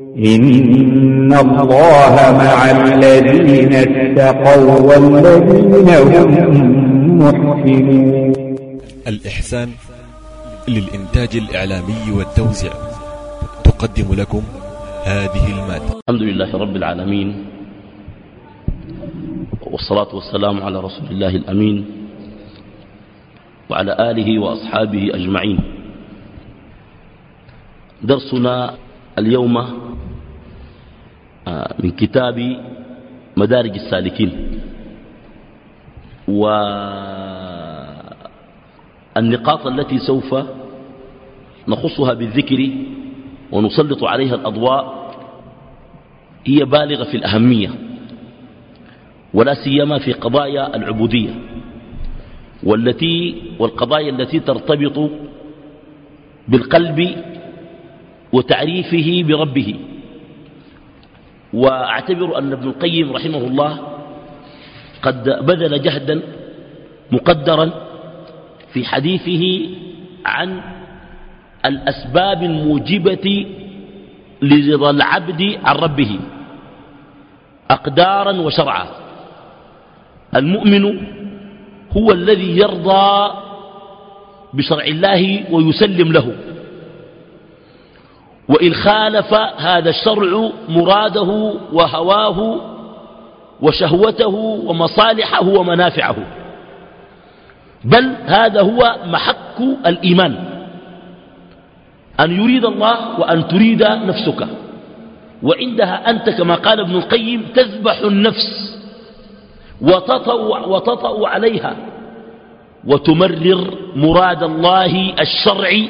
إن الله مع الذين اتقوا والذين هم محسنون الإحسان للإنتاج الإعلامي والتوزيع تقدم لكم هذه المادة. الحمد لله رب العالمين والصلاة والسلام على رسول الله الأمين وعلى آله وأصحابه أجمعين. درسنا اليوم آه، من كتاب مدارج السالكين. والنقاط التي سوف نخصها بالذكر ونسلط عليها الأضواء هي بالغة في الأهمية ولا سيما في قضايا العبودية والتي والقضايا التي ترتبط بالقلب وتعريفه بربه. وأعتبر أن ابن القيم رحمه الله قد بذل جهدا مقدرا في حديثه عن الأسباب الموجبة لرضا العبد عن ربه أقدارا وشرعا. المؤمن هو الذي يرضى بشرع الله ويسلم له. وإن خالف هذا الشرع مراده وهواه وشهوته ومصالحه ومنافعه. بل هذا هو محك الإيمان. أن يريد الله وأن تريد نفسك. وعندها أنت كما قال ابن القيم تذبح النفس وتطوع, وتطأ عليها وتمرر مراد الله الشرعي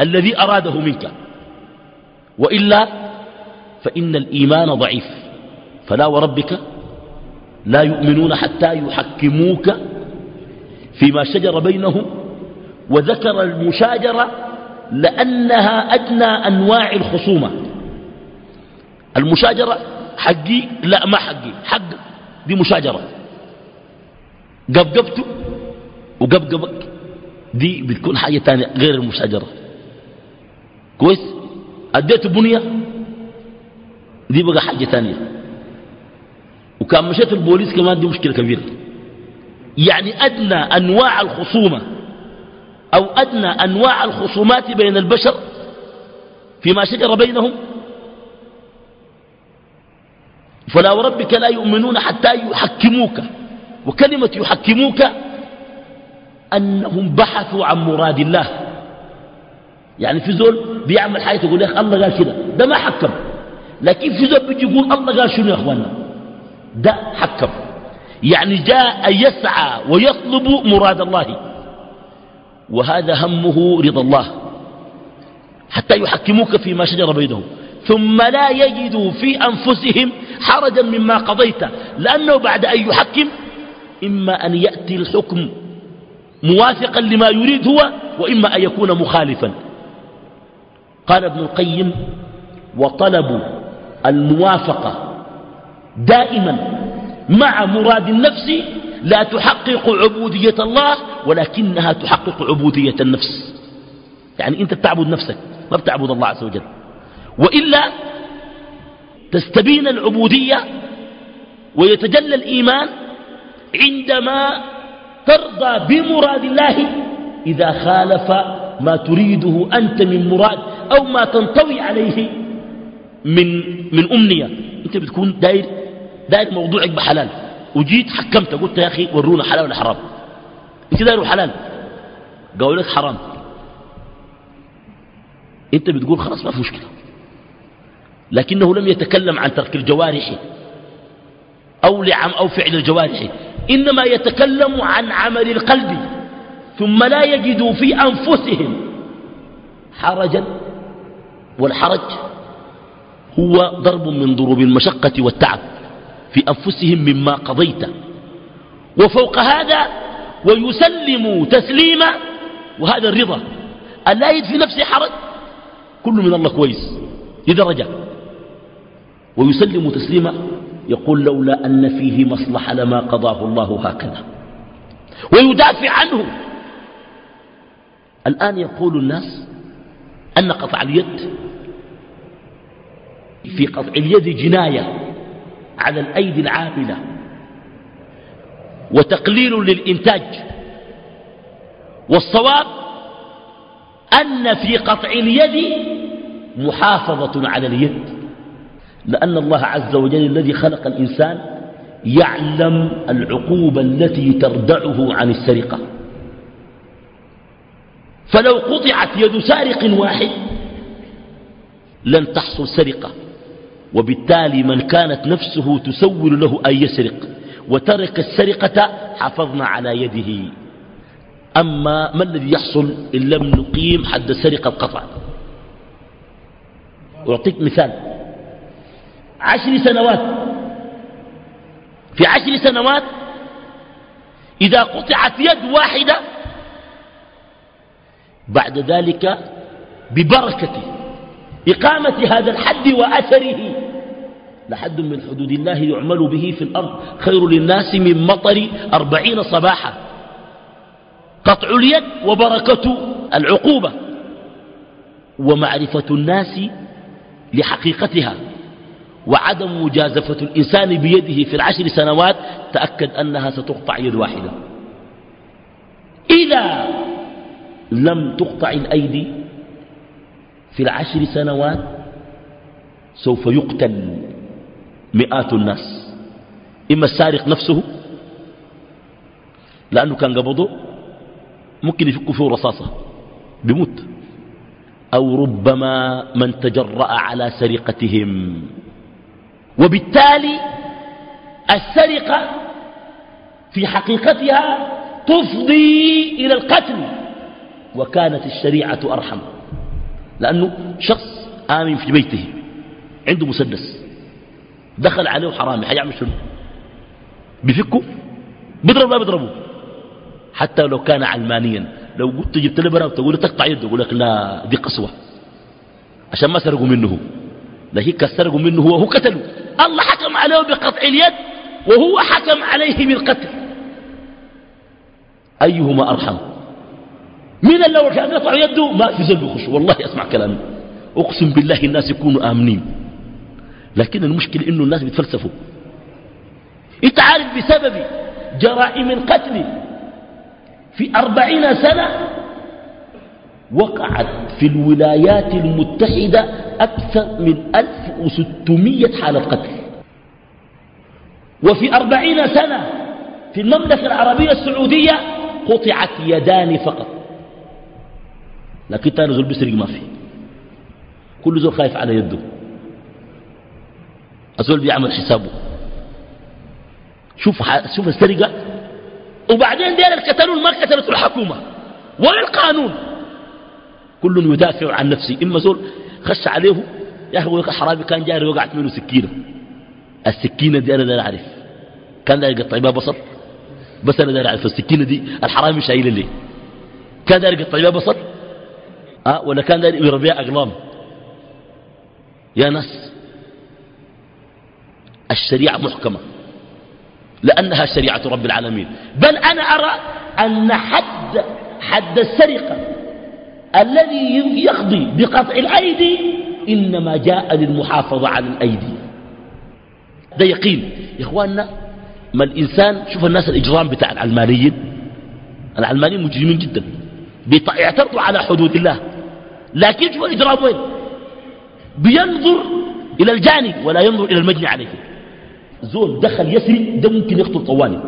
الذي أراده منك. وإلا فإن الإيمان ضعيف. فلا وربك لا يؤمنون حتى يحكموك فيما شجر بينهم وذكر المشاجرة لأنها أدنى أنواع الخصومة. المشاجرة حقي لا ما حقي حق دي مشاجرة. قبقبته وقبقبك دي بتكون حاجة تانية غير المشاجرة. كويس؟ أديت بنية؟ دي بقى حاجة تانية وكان مشيت البوليس كمان دي مشكلة كبيرة. يعني أدنى أنواع الخصومة أو أدنى أنواع الخصومات بين البشر فيما شجر بينهم؟ فلا وربك لا يؤمنون حتى يحكموك. وكلمة يحكموك أنهم بحثوا عن مراد الله. يعني في زول بيعمل يقول يا أخي الله قال كده ده ما حكم. لكن في زول بيجي يقول الله قال شنو يا أخوانا ده حكم. يعني جاء يسعى ويطلب مراد الله. وهذا همه رضا الله. حتى يحكموك فيما شجر بينهم. ثم لا يجدوا في أنفسهم حرجا مما قضيت. لأنه بعد أن يحكم إما أن يأتي الحكم موافقا لما يريد هو وإما أن يكون مخالفا. قال ابن القيم وطلب الموافقة دائما مع مراد النفس لا تحقق عبودية الله ولكنها تحقق عبودية النفس. يعني أنت بتعبد نفسك ما بتعبد الله عز وجل. وإلا تستبين العبودية ويتجلى الإيمان عندما ترضى بمراد الله إذا خالف ما تريده أنت من مراد. أو ما تنطوي عليه من, من أمنية. أنت بتكون داير, داير موضوعك بحلال. وجيت حكمت قلت يا أخي ورونا حلال ولا حرام؟ أنت داير حلال. قالوا لك حرام. أنت بتقول خلاص ما في مشكلة. لكنه لم يتكلم عن ترك الجوارح أو لعم أو فعل الجوارح إنما يتكلم عن عمل القلب ثم لا يجدوا في أنفسهم حرجا والحرج هو ضرب من ضروب المشقة والتعب في أنفسهم مما قضيت. وفوق هذا ويسلموا تسليما وهذا الرضا. أن لا يجد في نفسه حرج كل من الله كويس لدرجة ويسلم تسليما يقول لولا أن فيه مصلحة لما قضاه الله هكذا. ويدافع عنه. الآن يقول الناس أن قطع اليد في قطع اليد جناية على الأيدي العاملة. وتقليل للإنتاج. والصواب أن في قطع اليد محافظة على اليد. لأن الله عز وجل الذي خلق الإنسان يعلم العقوبة التي تردعه عن السرقة. فلو قطعت يد سارق واحد لن تحصل سرقة. وبالتالي من كانت نفسه تسول له أن يسرق وترك السرقة حافظنا على يده. أما ما الذي يحصل إن لم نقيم حد السرقة القطع؟ أعطيك مثال. عشر سنوات. في عشر سنوات إذا قطعت يد واحدة بعد ذلك ببركة إقامة هذا الحد وأثره. لحد من حدود الله يعمل به في الأرض. خير للناس من مطر أربعين صباحا. قطع اليد وبركة العقوبة. ومعرفة الناس لحقيقتها. وعدم مجازفة الإنسان بيده في العشر سنوات. تأكد أنها ستقطع يد واحدة. إذا لم تقطع الأيدي في العشر سنوات سوف يقتل مئات الناس. إما السارق نفسه لأنه كان قبضه ممكن يفك فيه رصاصة بموت أو ربما من تجرأ على سرقتهم. وبالتالي السرقة في حقيقتها تفضي إلى القتل وكانت الشريعة أرحم. لأنه شخص آمن في بيته عنده مسدس دخل عليه حرامي حيعمل شنو؟ بفكه؟ بيضرب لا بيضربه حتى لو كان علمانيا لو قلت جبت له برا وتقول تقطع يده يقول لك لا دي قسوة. عشان ما سرقوا منه لكن كسرقوا منه هو هو قتلوا الله حكم عليه بقطع اليد وهو حكم عليه بالقتل. أيهما أرحم؟ من لو كان قطع يده. ما في زل يخش. والله أسمع كلامي. أقسم بالله الناس يكونوا آمنين. لكن المشكلة إنه الناس بيتفلسفوا. أنت عارف بسبب جرائم القتل في أربعين سنة وقعت في الولايات المتحدة أكثر من 1600 حالة قتل. وفي أربعين سنة في المملكة العربية السعودية قطعت يدان فقط. لكن تاني زول بيسرق ما في. كل زول خايف على يده. الزول بيعمل حسابه. شوف شوف السرقة. وبعدين دير القتلون ما قتلته الحكومة ولا القانون. كل يدافع عن نفسه. إما زول خش عليه يا أخي حرامي كان جاري وقعت منه سكينة. السكينة دي أنا داير أعرف. كان داير يقطع بها بصل بس أنا داير أعرف السكينة دي الحرامي شايله ليه. كان داير يقطع بها بصل أه ولا كان يربيها بها أقلام؟ يا ناس الشريعة محكمة لأنها شريعة رب العالمين. بل أنا أرى أن حد حد السرقة الذي يقضي بقطع الأيدي إنما جاء للمحافظة على الأيدي. ده يقين. يا إخواننا ما الإنسان شوف الناس الإجرام بتاع العلمانيين. العلمانيين مجرمين جدا. يعترضوا على حدود الله. لكن شوف الإجرام وين؟ بينظر إلى الجانب ولا ينظر إلى المجني عليه زول دخل يسري ده ممكن يقتل طوالي.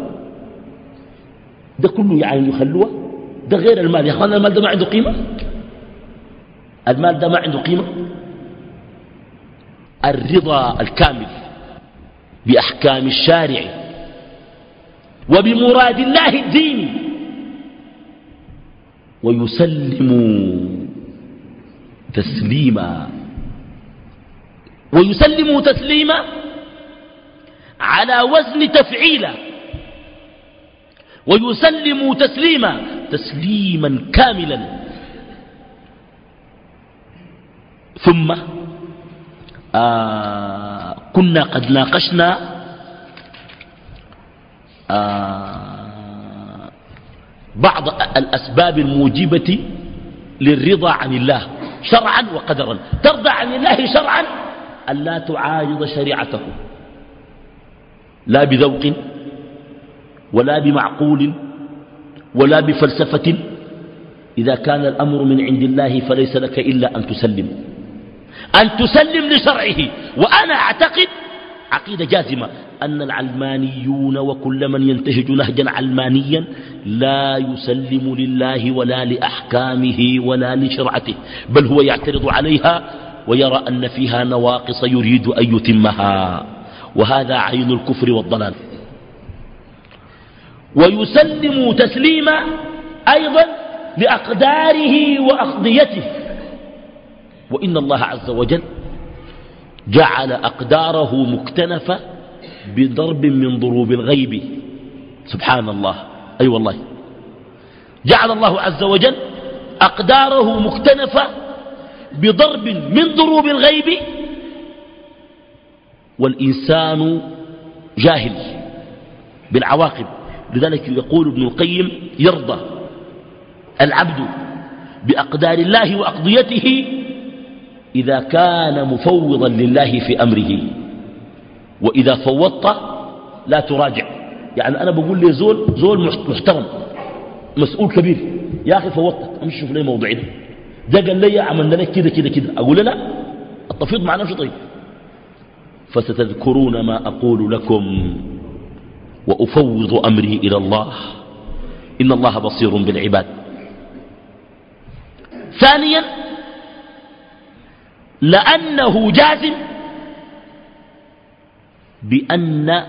ده كله يعني يخلوه؟ ده غير المال. يا اخوانا المال ده ما عنده قيمة؟ المال ده ما عنده قيمة؟ الرضا الكامل بأحكام الشارع وبمراد الله الديني ويسلم تسليما. ويسلم تسليما على وزن تفعيلا. ويسلم تسليما تسليما كاملا. ثم آه كنا قد ناقشنا آه بعض الأسباب الموجبة للرضا عن الله. شرعا وقدرا. ترضى عن الله شرعا ألا تعارض شريعته. لا بذوق ولا بمعقول ولا بفلسفة. إذا كان الأمر من عند الله فليس لك إلا أن تسلم. أن تسلم لشرعه. وأنا أعتقد عقيدة جازمة أن العلمانيون وكل من ينتهج نهجا علمانيا لا يسلم لله ولا لأحكامه ولا لشرعته بل هو يعترض عليها ويرى أن فيها نواقص يريد أن يتمها. وهذا عين الكفر والضلال. ويسلم تسليما أيضا لأقداره وأقضيته. وإن الله عز وجل جعل أقداره مكتنفة بضرب من ضروب الغيب. سبحان الله أي أيوة والله. جعل الله عز وجل أقداره مكتنفة بضرب من ضروب الغيب. والإنسان جاهل بالعواقب. لذلك يقول ابن القيم يرضى العبد بأقدار الله وأقضيته إذا كان مفوضا لله في أمره وإذا فوضت لا تراجع. يعني أنا بقول لي زول زول محترم مسؤول كبير يا أخي فوضتك أمشي شوف لي موضوعي ده. ده قال لي عملنا لك كده كده كده. أقول لا التفيض معنا مش طيب؟ فستذكرون ما أقول لكم وأفوض أمري إلى الله. إن الله بصير بالعباد. ثانيا لأنه جازم بأن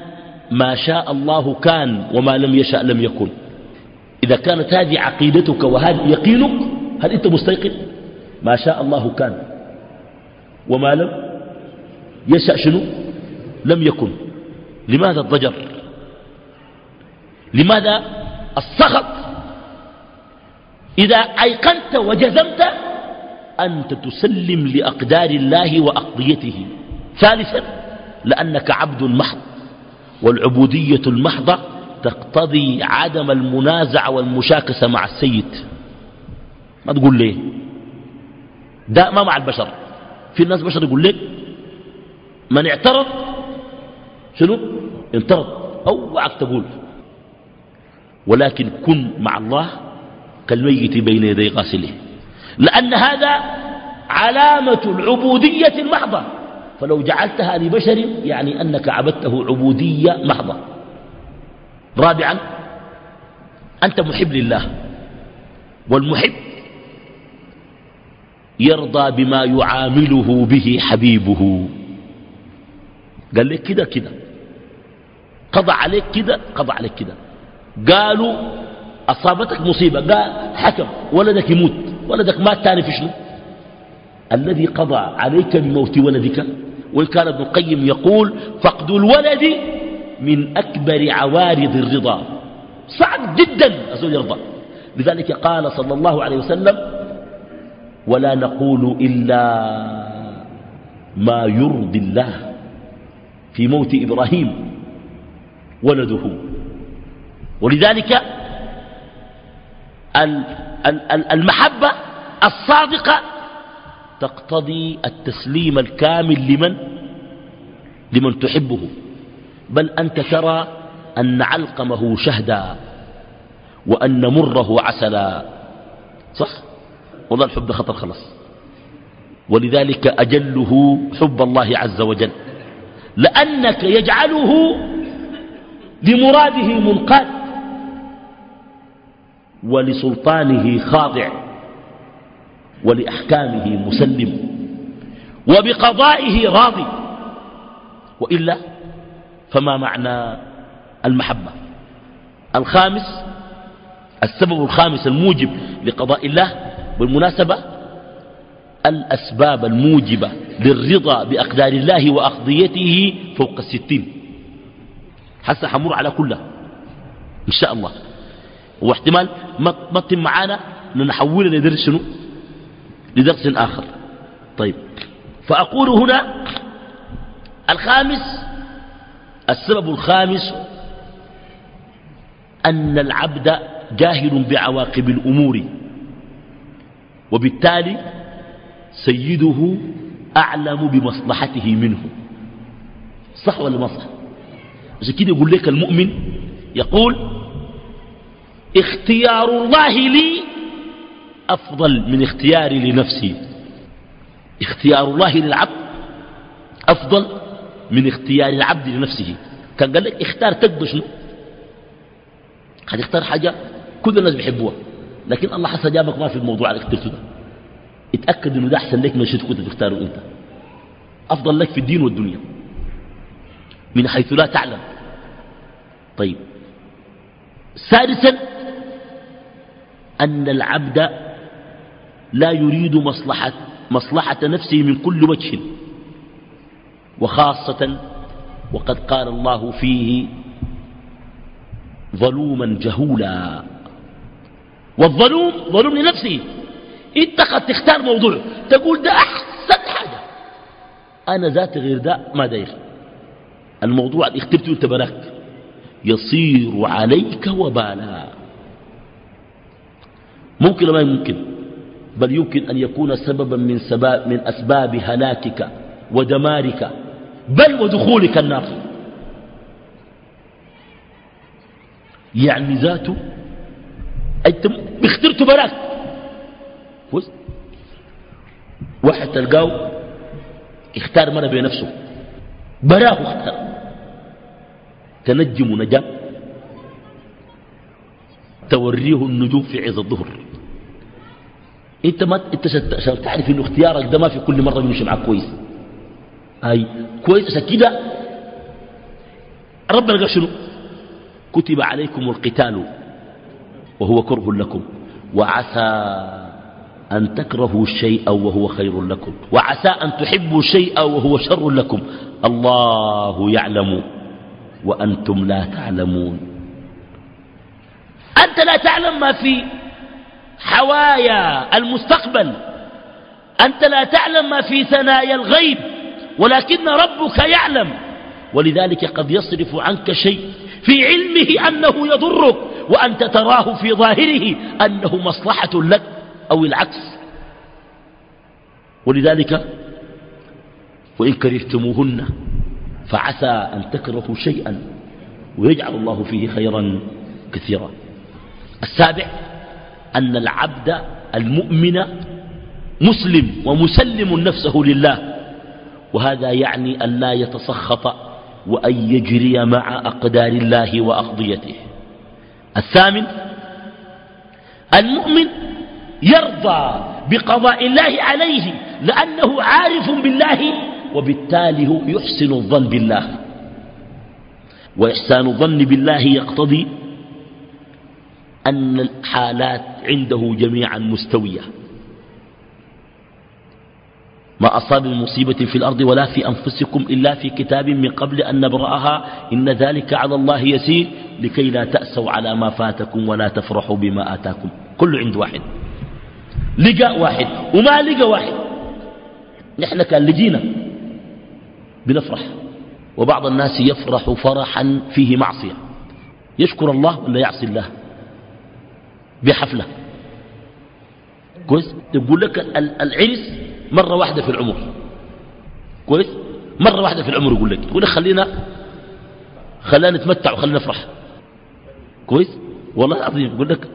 ما شاء الله كان وما لم يشأ لم يكن. إذا كانت هذه عقيدتك وهذا يقينك هل أنت مستيقن؟ ما شاء الله كان. وما لم يشأ شنو؟ لم يكن. لماذا الضجر؟ لماذا السخط؟ إذا أيقنت وجزمت أنت تسلم لأقدار الله وأقضيته. ثالثا لأنك عبد محض والعبودية المحضة تقتضي عدم المنازع والمشاكسة مع السيد. ما تقول ليه؟ ده ما مع البشر. في الناس بشر يقول لك من اعترض شنو؟ انترض. أوعك تقول. ولكن كن مع الله كالميت بين يدي غاسله. لأن هذا علامة العبودية المحضة. فلو جعلتها لبشر يعني أنك عبدته عبودية محضة. رابعا أنت محب لله. والمحب يرضى بما يعامله به حبيبه. قال لك كده كده. قضى عليك كده قضى عليك كده. قالوا أصابتك مصيبة. قال حكم ولدك يموت. ولدك مات تاني في شنو؟ الذي قضى عليك بموت ولدك. وإن كان ابن القيم يقول فقد الولد من أكبر عوارض الرضا. صعب جدا أزول يرضى. لذلك قال صلى الله عليه وسلم ولا نقول إلا ما يرضي الله في موت إبراهيم ولده. ولذلك المحبة الصادقة تقتضي التسليم الكامل لمن؟ لمن تحبه. بل أنت ترى أن علقمه شهدا وأن مره عسلا. صح؟ والله الحب ده خطر خلاص. ولذلك أجله حب الله عز وجل. لأنك يجعله لمراده منقاد ولسلطانه خاضع. ولأحكامه مسلم وبقضائه راضي وإلا فما معنى المحبة؟ الخامس السبب الخامس الموجب لقضاء الله بالمناسبة الأسباب الموجبة للرضا بأقدار الله وأقضيته فوق الستين. حتى حمر على كلها إن شاء الله. واحتمال ما تتم معانا نحولها لدرس شنو؟ لدرس آخر. طيب. فأقول هنا الخامس السبب الخامس أن العبد جاهل بعواقب الأمور وبالتالي سيده أعلم بمصلحته منه. صح ولا ما صح؟ عشان كده يقول لك المؤمن يقول اختيار الله لي أفضل من اختياري لنفسي. اختيار الله للعبد أفضل من اختيار العبد لنفسه. كان قال لك اختار تقضي شنو؟ اختار حاجة كل الناس بيحبوها. لكن الله حسن جابك ما في الموضوع اللي اخترته ده. اتأكد إنه ده أحسن لك من الشيء كنت تختاره أنت. أفضل لك في الدين والدنيا. من حيث لا تعلم. طيب. سادسا أن العبد لا يريد مصلحة, مصلحة نفسه من كل وجه. وخاصة وقد قال الله فيه ظلوما جهولا. والظلوم ظلوم لنفسه. إنت قد تختار موضوع تقول ده أحسن حاجة. أنا ذات غير ده ما داير. الموضوع اللي اخترته أنت يصير عليك وبالا. ممكن ما يمكن؟ بل يمكن أن يكون سببا من, سباب من أسباب هلاكك ودمارك بل ودخولك النار. يعني ذاته أنت اخترت براك. واحد تلقاه اختار مرة بنفسه براه اختار تنجم نجم توريه النجوم في عز الظهر. انت ما انت عشان تعرف انه اختيارك ده ما في كل مرة بيمشي معك كويس. أي كويس عشان كده ربنا قال شنو؟ كتب عليكم القتال وهو كره لكم وعسى أن تكرهوا شيئا وهو خير لكم وعسى أن تحبوا شيئا وهو شر لكم. الله يعلم وأنتم لا تعلمون. أنت لا تعلم ما في حوايا المستقبل. أنت لا تعلم ما في ثنايا الغيب ولكن ربك يعلم. ولذلك قد يصرف عنك شيء في علمه أنه يضرك وأنت تراه في ظاهره أنه مصلحة لك أو العكس. ولذلك وإن كرهتموهن فعسى أن تكرهوا شيئا ويجعل الله فيه خيرا كثيرا. السابع أن العبد المؤمن مسلم ومسلم نفسه لله. وهذا يعني أن لا يتسخط وأن يجري مع أقدار الله وأقضيته. الثامن المؤمن يرضى بقضاء الله عليه لأنه عارف بالله وبالتالي هو يحسن الظن بالله. وإحسان الظن بالله يقتضي أن الحالات عنده جميعا مستوية. ما أصاب من مصيبة في الأرض ولا في أنفسكم إلا في كتاب من قبل أن نبرأها. إن ذلك على الله يسير. لكي لا تأسوا على ما فاتكم ولا تفرحوا بما آتاكم. كل عند واحد. لقى واحد. وما لقى واحد. نحن كان لجينا. بنفرح. وبعض الناس يفرح فرحا فيه معصية. يشكر الله ولا يعصي الله. بحفلة. كويس؟ يقول لك العرس مرة واحدة في العمر. كويس؟ مرة واحدة في العمر يقول لك. يقول لك خلينا خلينا نتمتع وخلينا نفرح. كويس؟ والله العظيم يقول لك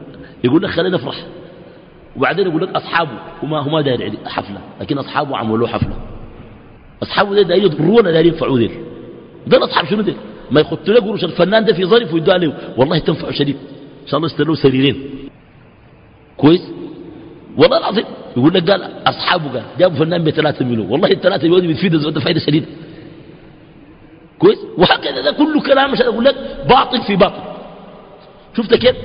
يقول لك خلينا نفرح. وبعدين يقول لك أصحابه هما هما داير حفلة لكن أصحابه عملوا حفلة. أصحابه داير يضرونا داير ينفعوا ذيل ده أصحاب شنو ديل ما يخطوا له قروش الفنان ده في ظرف ويدوا عليه. والله تنفع شديد إن شاء الله يستلوا سريرين. كويس؟ والله العظيم. يقول لك قال أصحابه قال جابوا فنان بثلاثة مليون. والله الثلاثة مليون بتفيد الزوجة فائدة شديدة. كويس؟ وهكذا ده كله كلام مش أقول لك باطل في باطل. شفت كيف؟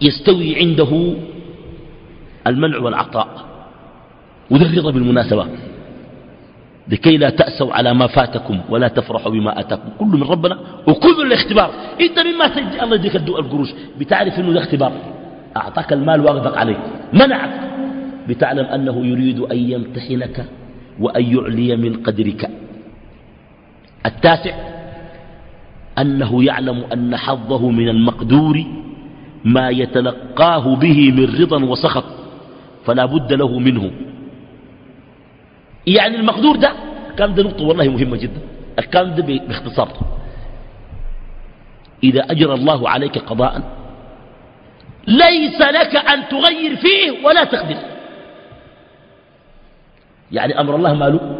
فيستوي عنده المنع والعطاء. وذا الرضا بالمناسبة. لكي لا تأسوا على ما فاتكم ولا تفرحوا بما أتاكم. كل من ربنا وكل الاختبار. إنت مما تجي الله يديك القروش. بتعرف إنه ده اختبار أعطاك المال وأغدق عليك. منعك بتعلم أنه يريد أن يمتحنك وأن يعلي من قدرك. التاسع. أنه يعلم أن حظه من المقدور ما يتلقاه به من رضا وسخط. فلا بد له منه. يعني المقدور ده كان ده نقطة والله مهمة جدا. الكلام ده باختصار. إذا أجرى الله عليك قضاء ليس لك أن تغير فيه ولا تقدر يعني أمر الله ماله؟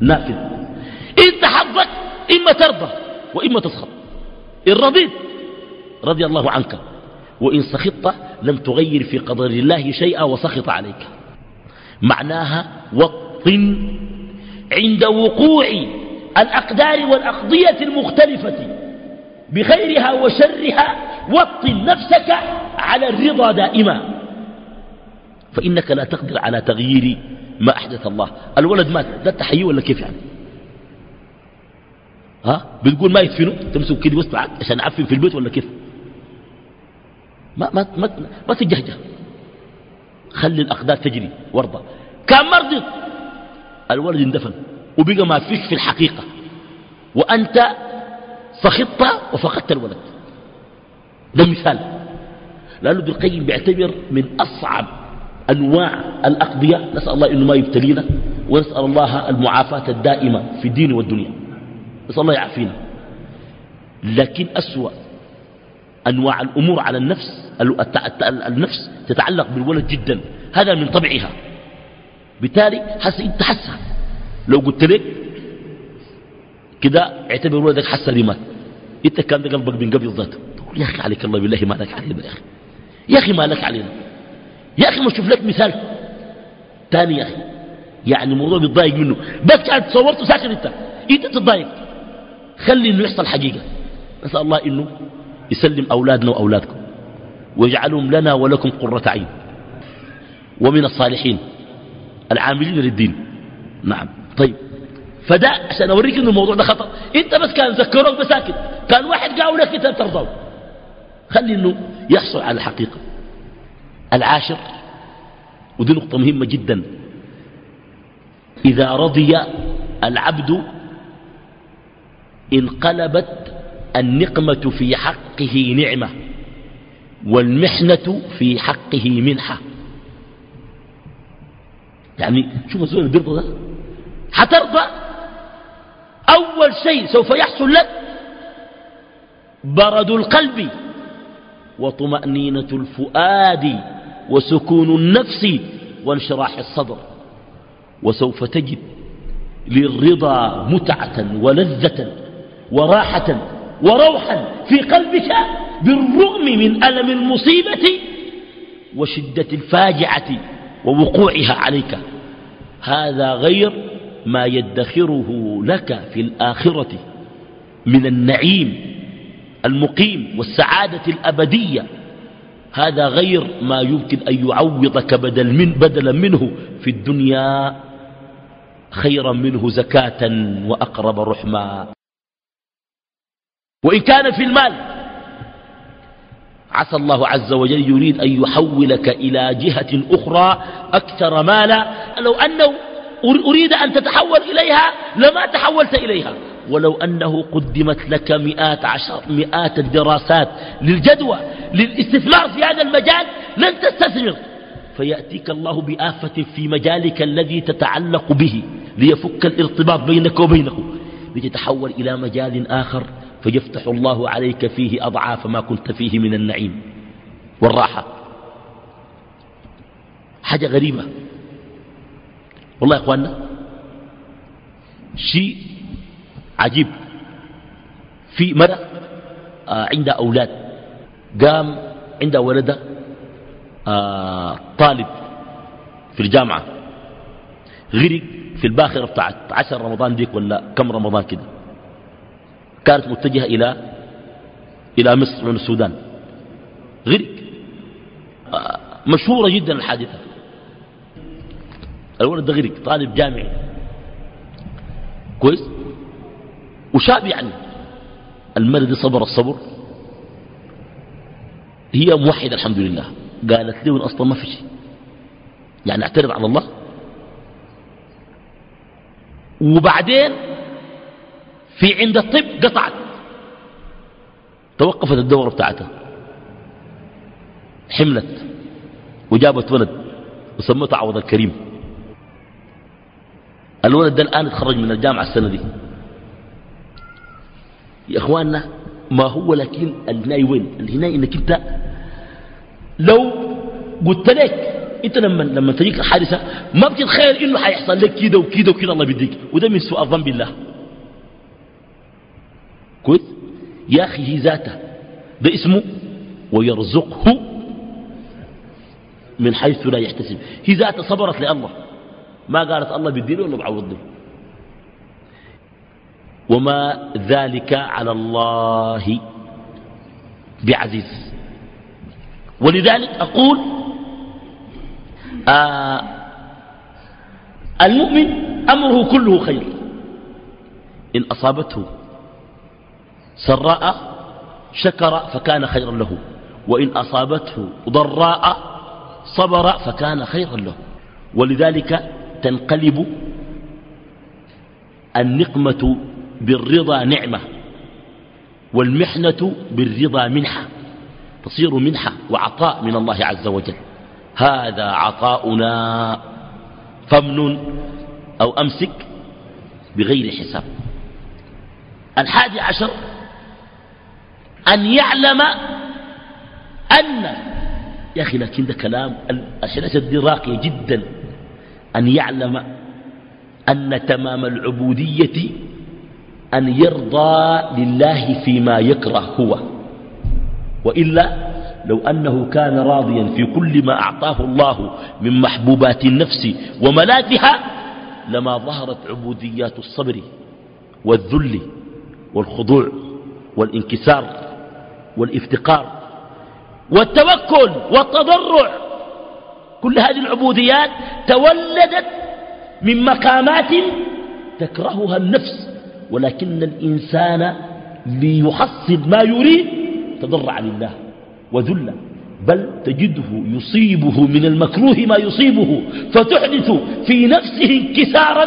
نافذ. انت حظك إما ترضى وإما تسخط. إن رضيت رضي الله عنك. وإن سخطت لم تغير في قدر الله شيئا وسخط عليك. معناها وطن عند وقوع الأقدار والأقضية المختلفة بخيرها وشرها وطن نفسك على الرضا دائما. فإنك لا تقدر على تغيير ما أحدث الله. الولد مات ده تحيي ولا كيف يعني؟ ها؟ بتقول ما يدفنوا تمسك كده وسط عشان عفن في البيت ولا كيف؟ ما ما ما, ما تجهجه. خلي الأقدار تجري وارضى كان مرض الولد اندفن وبقى ما فيك في الحقيقة. وأنت سخطت وفقدت الولد. ده مثال. لأنه ابن القيم بيعتبر من أصعب أنواع الأقضية. نسأل الله إنه ما يبتلينا ونسأل الله المعافاة الدائمة في الدين والدنيا. نسأل الله يعافينا. لكن أسوأ أنواع الأمور على النفس النفس تتعلق بالولد جدا. هذا من طبعها. بالتالي حس انت حسها. لو قلت لك كده اعتبر ولدك حس لي مات انت كان ده قلبك من قبل ذاته يا أخي عليك الله بالله ما لك علينا يا أخي. يا أخي ما لك علينا. يا أخي ما أشوف لك مثال. ثاني يا أخي. يعني الموضوع بيتضايق منه. بس كان تصورته ساكن انت. انت تتضايق. خلي إنه يحصل حقيقة. نسأل الله إنه يسلم أولادنا وأولادكم. ويجعلهم لنا ولكم قرة عين. ومن الصالحين. العاملين للدين. نعم. طيب. فده عشان أوريك إنه الموضوع ده خطر أنت بس كان ذكروك بساكت. كان واحد قاول لك أنت ترضى خلي إنه يحصل على الحقيقة. العاشر ودي نقطة مهمة جدا. إذا رضي العبد انقلبت النقمة في حقه نعمة والمحنة في حقه منحة. يعني شوف الزول اللي بيرضى ده. حترضى. أول شيء سوف يحصل لك برد القلب وطمأنينة الفؤاد وسكون النفس وانشراح الصدر. وسوف تجد للرضا متعة ولذة وراحة وروحا في قلبك بالرغم من ألم المصيبة وشدة الفاجعة ووقوعها عليك. هذا غير ما يدخره لك في الآخرة من النعيم المقيم والسعادة الأبدية. هذا غير ما يمكن أن يعوضك بدل من بدلا منه في الدنيا. خيرا منه زكاة وأقرب رحما وإن كان في المال عسى الله عز وجل يريد أن يحولك إلى جهة أخرى أكثر مالا. لو أنه أريد أن تتحول إليها لما تحولت إليها. ولو أنه قدمت لك مئات عشر مئات الدراسات للجدوى للاستثمار في هذا المجال لن تستثمر. فيأتيك الله بآفة في مجالك الذي تتعلق به ليفك الارتباط بينك وبينه. لتتحول إلى مجال آخر فيفتح الله عليك فيه أضعاف ما كنت فيه من النعيم والراحة. حاجة غريبة. والله يا إخواننا شيء عجيب. في مرة آه عندها أولاد قام عندها ولده آه طالب في الجامعة غرق في الباخرة بتاعت عشر رمضان ديك ولا كم رمضان كده. كانت متجهة إلى إلى مصر من السودان. غرق مشهورة جدا الحادثة. الولد ده غرق طالب جامعي. كويس؟ وشاب يعني. المرة دي صبر الصبر. هي موحدة الحمد لله. قالت لي أصلا ما في شيء. يعني أعترض على الله. وبعدين في عند الطب قطعت. توقفت الدورة بتاعتها. حملت. وجابت ولد وسمته عوض الكريم. الولد ده الآن اتخرج من الجامعة السنة دي. يا إخواننا ما هو لكن الهناي وين؟ الهناي إنك أنت لو قلت لك أنت لما لما تجيك حادثه ما بتتخيل إنه حيحصل لك كده وكده وكده الله بيديك. وده من سوء الظن بالله. كويس يا هي ذاته ده اسمه ويرزقه من حيث لا يحتسب. هي ذاته صبرت لله. ما قالت الله بيديني ولا بعوضني. وما ذلك على الله بعزيز. ولذلك أقول آه المؤمن أمره كله خير. إن أصابته سراء شكر فكان خيرا له وإن أصابته ضراء صبر فكان خيرا له. ولذلك تنقلب النقمة بالرضا نعمة والمحنة بالرضا منحة تصير منحة وعطاء من الله عز وجل. هذا عطاؤنا فمن أو أمسك بغير حساب. الحادي عشر أن يعلم أن يا أخي لكن ده كلام الأشياء دي راقية جدا. أن يعلم أن تمام العبودية أن يرضى لله فيما يكره هو. وإلا لو أنه كان راضيا في كل ما أعطاه الله من محبوبات النفس وملاذها لما ظهرت عبوديات الصبر والذل والخضوع والانكسار. والإفتقار والتوكل والتضرع كل هذه العبوديات تولدت من مقامات تكرهها النفس ولكن الإنسان ليحصل ما يريد تضرع لله وذل بل تجده يصيبه من المكروه ما يصيبه فتحدث في نفسه انكسارا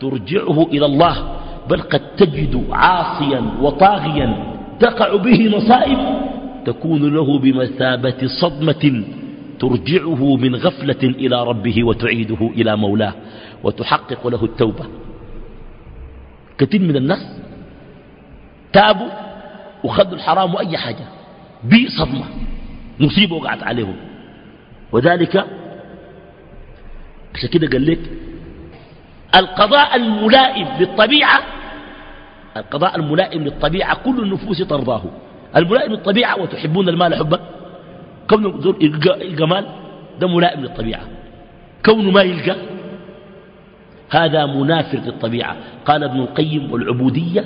ترجعه إلى الله بل قد تجد عاصيا وطاغيا تقع به مصائب تكون له بمثابة صدمة ترجعه من غفلة إلى ربه وتعيده إلى مولاه وتحقق له التوبة. كثير من الناس تابوا وخذوا الحرام وأي حاجة بصدمة مصيبة وقعت عليهم. وذلك عشان كده قال لك القضاء الملائم للطبيعة القضاء الملائم للطبيعة كل النفوس ترضاه. الملائم للطبيعة وتحبون المال حبا. زول يلقى مال ده ملائم للطبيعة. كونه ما يلقى هذا منافر للطبيعة. قال ابن القيم والعبودية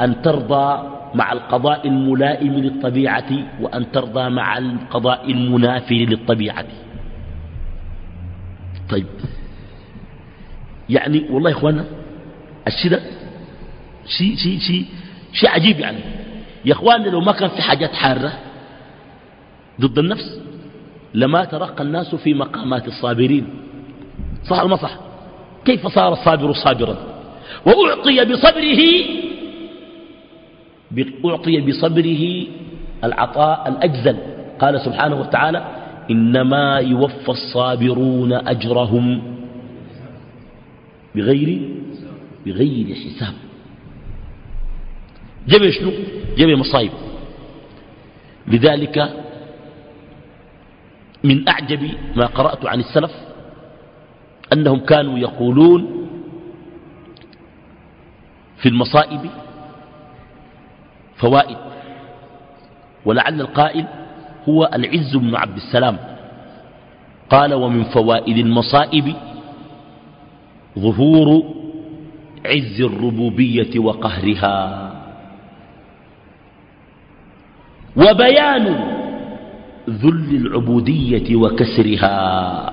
أن ترضى مع القضاء الملائم للطبيعة وأن ترضى مع القضاء المنافر للطبيعة. طيب. يعني والله إخوانا الشيء ده شيء شيء شيء شيء عجيب يعني. يا إخوانا لو ما كان في حاجات حارة ضد النفس لما ترقى الناس في مقامات الصابرين. صح ولا صح؟ كيف صار الصابر صابرا؟ وأعطي بصبره أعطي بصبره العطاء الأجزل. قال سبحانه وتعالى إنما يوفى الصابرون أجرهم بغير بغير حساب. جمع شنو؟ جمع مصايب. لذلك من أعجب ما قرأت عن السلف أنهم كانوا يقولون في المصائب فوائد ولعل القائل هو العز بن عبد السلام. قال ومن فوائد المصائب ظهور عز الربوبية وقهرها. وبيان ذل العبودية وكسرها.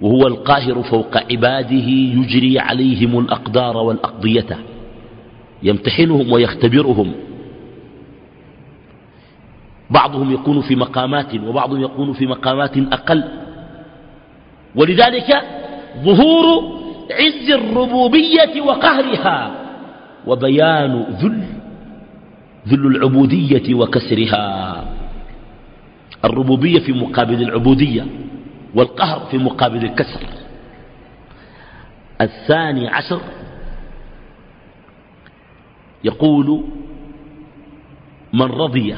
وهو القاهر فوق عباده يجري عليهم الأقدار والأقضية. يمتحنهم ويختبرهم. بعضهم يكون في مقامات وبعضهم يكون في مقامات أقل. ولذلك ظهور عز الربوبية وقهرها. وبيان ذل ذل العبودية وكسرها. الربوبية في مقابل العبودية والقهر في مقابل الكسر. الثاني عشر يقول من رضي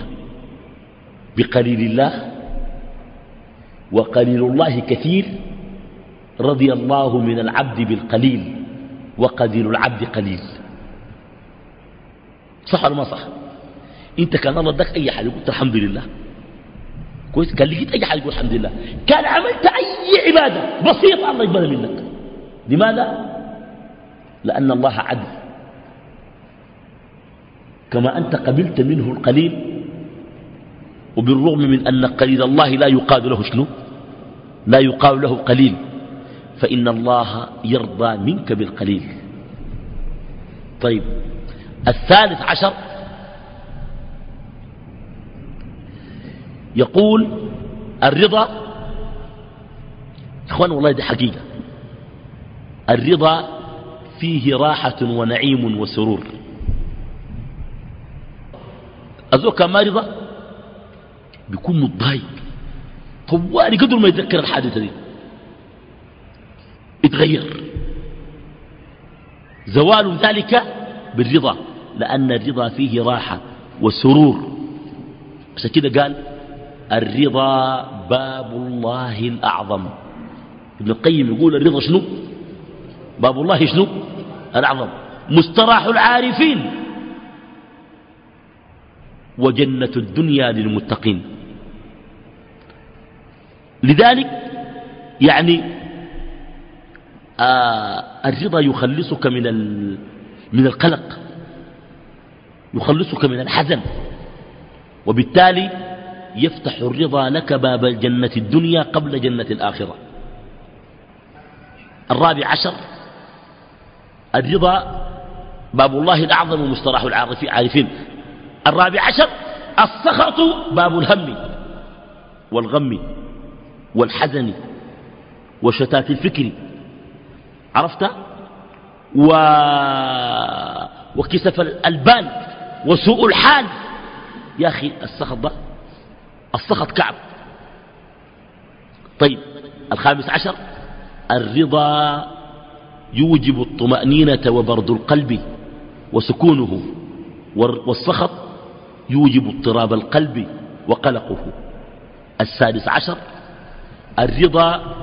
بقليل الله وقليل الله كثير رضي الله من العبد بالقليل وقليل العبد قليل. صح ولا ما صح؟ انت كان الله اداك اي حاجة قلت الحمد لله. كويس؟ كان لقيت أي حاجة قلت الحمد لله. كان عملت أي عبادة بسيطة الله يقبلها منك. لماذا؟ لأن الله عدل. كما أنت قبلت منه القليل وبالرغم من أن قليل الله لا يقال له شنو؟ لا يقال له قليل. فإن الله يرضى منك بالقليل. طيب الثالث عشر يقول الرضا إخوان والله دي حقيقة. الرضا فيه راحة ونعيم وسرور. أزوك ما رضا؟ بيكون متضايق. طوالي قدر ما يتذكر الحادثة دي؟ اتغير زوال ذلك بالرضا لأن الرضا فيه راحة وسرور. عشان كده قال الرضا باب الله الأعظم. ابن القيم يقول الرضا شنو؟ باب الله شنو؟ الأعظم. مستراح العارفين. وجنة الدنيا للمتقين. لذلك يعني آه الرضا يخلصك من من القلق. يخلصك من الحزن. وبالتالي يفتح الرضا لك باب الجنة الدنيا قبل جنة الآخرة. الرابع عشر الرضا باب الله الأعظم ومصطلح العارفين الرابع عشر السخط باب الهم والغم والحزن وشتات الفكر. عرفت؟ و... وكسف البال وسوء الحال. يا أخي السخط ده السخط كعب. طيب الخامس عشر الرضا يوجب الطمأنينة وبرد القلب وسكونه والسخط يوجب اضطراب القلب وقلقه. السادس عشر الرضا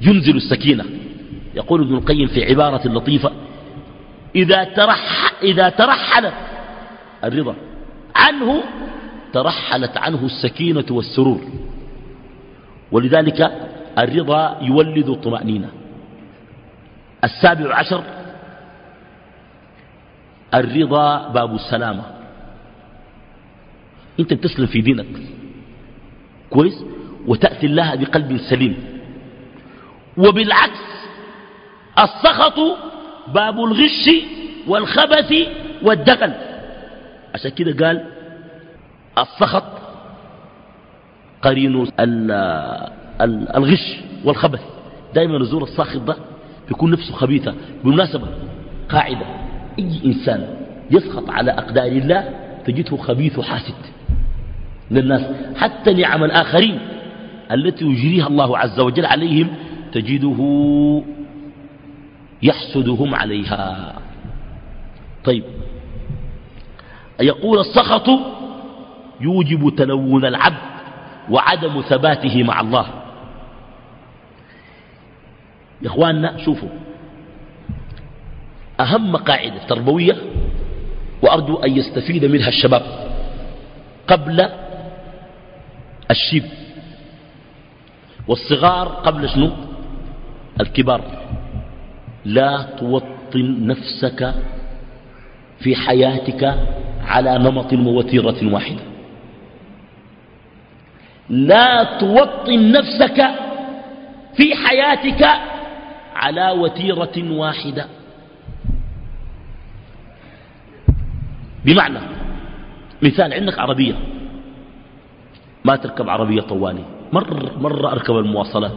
ينزل السكينة. يقول ابن القيم في عبارة لطيفة إذا, إذا ترحلت الرضا عنه ترحلت عنه السكينة والسرور. ولذلك الرضا يولد الطمأنينة. السابع عشر الرضا باب السلامة. أنت بتسلم في دينك. كويس؟ وتأتي الله بقلب سليم. وبالعكس السخط باب الغش والخبث والدغل عشان كده قال السخط قرين الغش والخبث. دائما نزور الساخط ده بيكون نفسه خبيثة بالمناسبة قاعدة. أي إنسان يسخط على أقدار الله تجده خبيث حاسد للناس. حتى نعم الآخرين التي يجريها الله عز وجل عليهم تجده يحسدهم عليها. طيب يقول السخط يوجب تلون العبد وعدم ثباته مع الله. يا إخواننا شوفوا. أهم قاعدة تربوية وأرجو أن يستفيد منها الشباب قبل الشيب والصغار قبل شنو؟ الكبار. لا توطن نفسك في حياتك على نمط ووتيرة واحدة. لا توطن نفسك في حياتك على وتيرة واحدة. بمعنى مثال عندك عربية. ما تركب عربية طوالي. مرة, مرة أركب المواصلات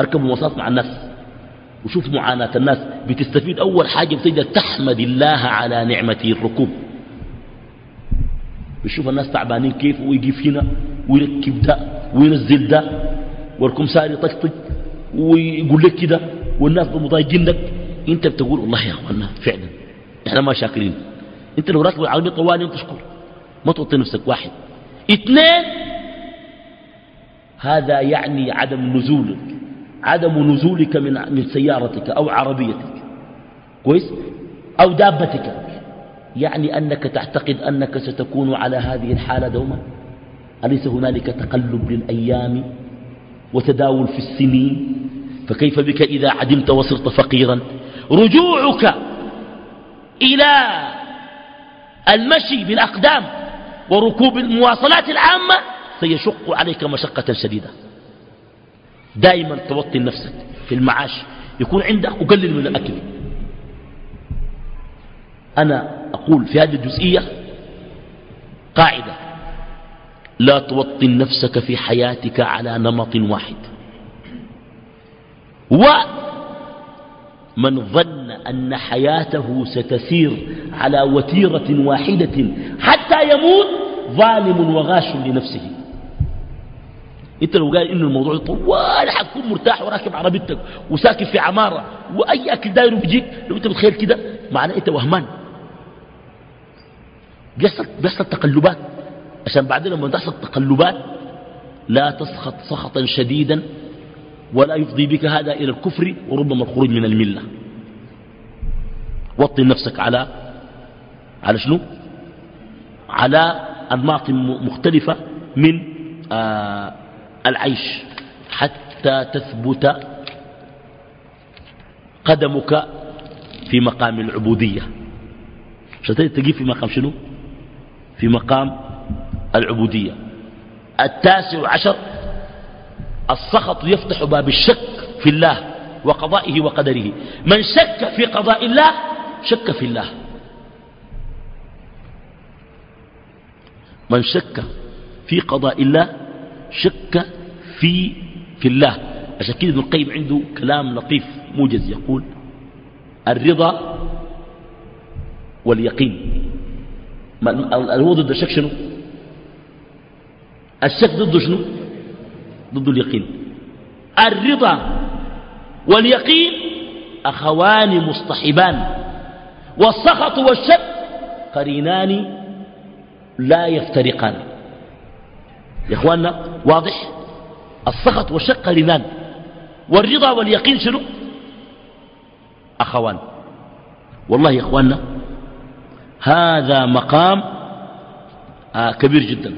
أركب مواصلات مع الناس. وشوف معاناة الناس. بتستفيد أول حاجة بتجد تحمد الله على نعمة الركوب. بيشوف الناس تعبانين كيف ويجيب هنا ويركب ده وينزل ده. والكمساري يطقطق ويقول لك كده والناس مضايقين لك. انت بتقول والله يا اخوانا فعلا. إحنا ما شاكرين. انت لو راكب العربية طوالي تشكر ما توطي نفسك واحد. اثنين هذا يعني عدم نزولك. عدم نزولك من من سيارتك أو عربيتك. كويس؟ أو دابتك. يعني أنك تعتقد أنك ستكون على هذه الحالة دوما؟ أليس هنالك تقلب للأيام وتداول في السنين؟ فكيف بك إذا عدمت وصرت فقيرا؟ رجوعك إلى المشي بالأقدام وركوب المواصلات العامة سيشق عليك مشقة شديدة. دائما توطن نفسك في المعاش يكون عندك وقلل من الأكل. أنا أقول في هذه الجزئية قاعدة. لا توطن نفسك في حياتك على نمط واحد. ومن ظن أن حياته ستسير على وتيرة واحدة حتى يموت ظالم وغاش لنفسه. انت لو قال إنه الموضوع طوال حتكون مرتاح وراكب عربيتك وساكن في عمارة وأي أكل دايره بيجيك لو أنت بتخيل كده معناه أنت وهمان. بيحصل بيحصل تقلبات. عشان بعدين لما تحصل تقلبات لا تسخط سخطا شديدا ولا يفضي بك هذا إلى الكفر وربما الخروج من الملة. وطن نفسك على على شنو؟ على أنماط مختلفة من آه العيش. حتى تثبت قدمك في مقام العبودية. عشان تجي في مقام شنو؟ في مقام العبودية. التاسع عشر السخط يفتح باب الشك في الله وقضائه وقدره. من شك في قضاء الله شك في الله. من شك في قضاء الله شك في في الله. عشان كده ابن القيم عنده كلام لطيف موجز يقول الرضا واليقين. هو ضد الشك شنو؟ الشك ضده شنو؟ ضد اليقين. الرضا واليقين أخوان مصطحبان والسخط والشك قرينان لا يفترقان. يا إخواننا واضح؟ السخط والشق قرينان. والرضا واليقين شنو؟ أخوان. والله يا إخواننا هذا مقام آه كبير جدا.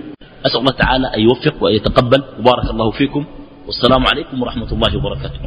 أسأل الله تعالى أن يوفق وأن يتقبل. وبارك الله فيكم. والسلام عليكم ورحمة الله وبركاته.